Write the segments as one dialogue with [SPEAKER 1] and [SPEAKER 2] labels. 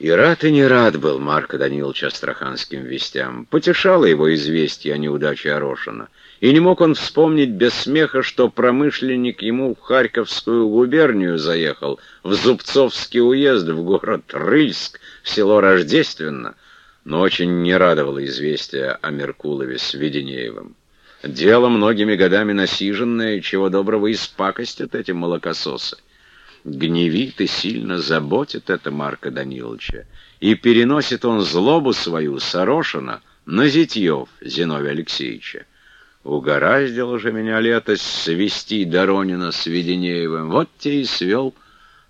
[SPEAKER 1] И рад и не рад был Марко Данилович астраханским вестям. Потешало его известие о неудаче Орошина. И не мог он вспомнить без смеха, что промышленник ему в Харьковскую губернию заехал, в Зубцовский уезд, в город Рыльск, в село Рождественно, но очень не радовало известие о Меркулове с Веденеевым. Дело многими годами насиженное, чего доброго испакостят эти молокососы гневит и сильно заботит это Марка Даниловича, и переносит он злобу свою Сорошина на Зитьев Зиновия Алексеевича. Угораздило же меня летось свести Доронина с Веденеевым, вот те и свел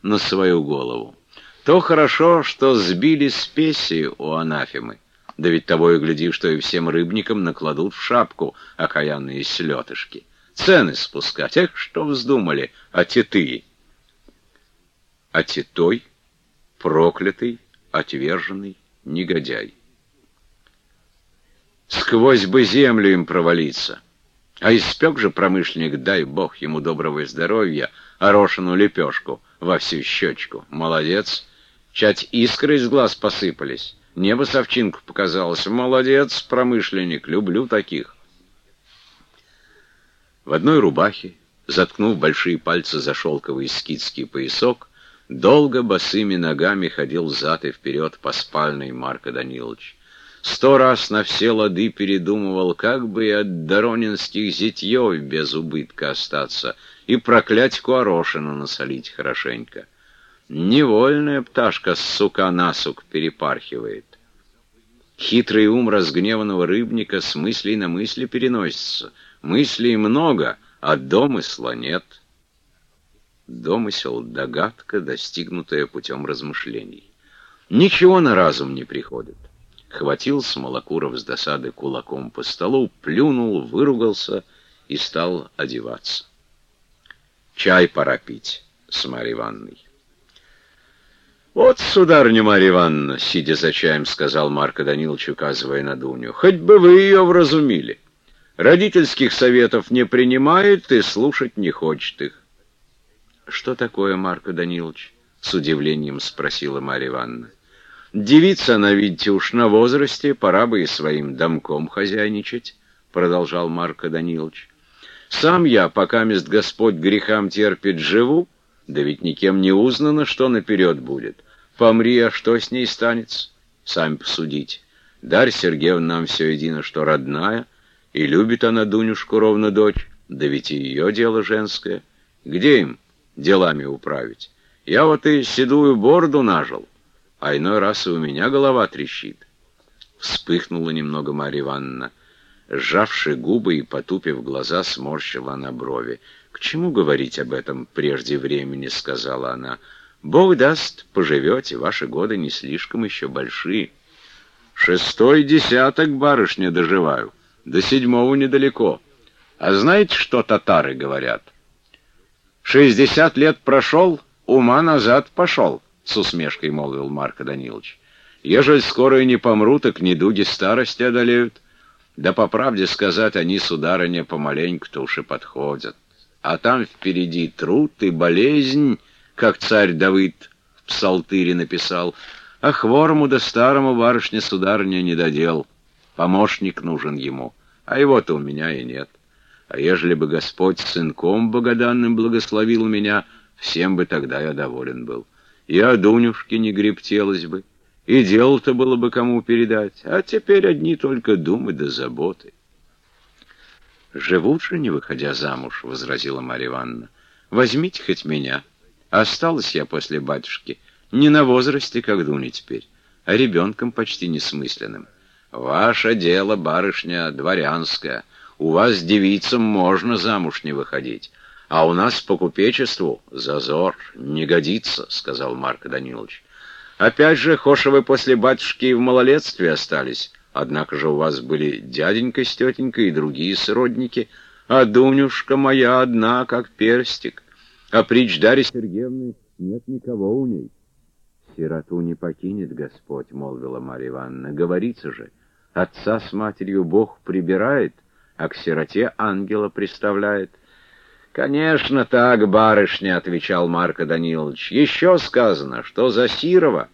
[SPEAKER 1] на свою голову. То хорошо, что сбили спеси у анафемы, да ведь того и гляди, что и всем рыбникам накладут в шапку окаянные слетышки. Цены спускать, эх, что вздумали, а тетые а Титой — проклятый, отверженный негодяй. Сквозь бы землю им провалиться. А испек же промышленник, дай бог ему доброго здоровья, орошенную лепешку во всю щечку. Молодец. Чать искры из глаз посыпались. Небо совчинку показалось. Молодец, промышленник, люблю таких. В одной рубахе, заткнув большие пальцы за шелковый скидский поясок, Долго босыми ногами ходил взад и вперед по спальной Марко Данилович. Сто раз на все лады передумывал, как бы и от доронинских зятьев без убытка остаться и проклять Куарошина насолить хорошенько. Невольная пташка с сука на сук перепархивает. Хитрый ум разгневанного рыбника с мыслей на мысли переносится. Мыслей много, а домысла нет. Домысел — догадка, достигнутая путем размышлений. Ничего на разум не приходит. Хватил Смолокуров с досады кулаком по столу, плюнул, выругался и стал одеваться. Чай пора пить с Марьей Ивановной. «Вот, сударыня Марья Ивановна, сидя за чаем, сказал Марко Данилович, указывая на Дуню, хоть бы вы ее вразумили. Родительских советов не принимает и слушать не хочет их. «Что такое, Марко Данилович?» — с удивлением спросила Марья Ивановна. «Девица она, видите, уж на возрасте, пора бы и своим домком хозяйничать», — продолжал Марко Данилович. «Сам я, пока мест Господь грехам терпит, живу, да ведь никем не узнано, что наперед будет. Помри, а что с ней станется? Сами посудите. Дарья Сергеевна нам все едино, что родная, и любит она Дунюшку ровно дочь, да ведь и ее дело женское. Где им?» Делами управить. Я вот и седую бороду нажил, а иной раз и у меня голова трещит. Вспыхнула немного Марья Ивановна. Сжавши губы и потупив глаза, сморщила она брови. «К чему говорить об этом прежде времени?» — сказала она. «Бог даст, поживете, ваши годы не слишком еще большие. Шестой десяток, барышня, доживаю, до седьмого недалеко. А знаете, что татары говорят?» «Шестьдесят лет прошел, ума назад пошел», — с усмешкой молвил Марко Данилович. «Ежели скоро и не помру, так недуги старости одолеют. Да по правде сказать, они, сударыня, помаленьку-то уж и подходят. А там впереди труд и болезнь, как царь Давыд в псалтыре написал. А хворому да старому барышня, сударыня, не додел. Помощник нужен ему, а его-то у меня и нет». А ежели бы Господь сынком богоданным благословил меня, всем бы тогда я доволен был. И о Дунюшке не грептелось бы, и дело-то было бы кому передать, а теперь одни только думы да заботы. «Живут же, не выходя замуж», — возразила Марья Ивановна. «Возьмите хоть меня. Осталась я после батюшки не на возрасте, как Дуня теперь, а ребенком почти несмысленным. Ваше дело, барышня, дворянское». У вас девицам можно замуж не выходить, а у нас по купечеству зазор не годится, — сказал Марк Данилович. Опять же, хошевы после батюшки в малолетстве остались, однако же у вас были дяденька с тетенькой и другие сродники, а Дунюшка моя одна, как перстик, а притч Дарьи Сергеевны нет никого у ней. «Сироту не покинет Господь», — молвила Марья Ивановна. «Говорится же, отца с матерью Бог прибирает, а к сироте ангела представляет. «Конечно так, барышня», — отвечал Марко Данилович. «Еще сказано, что за Сирова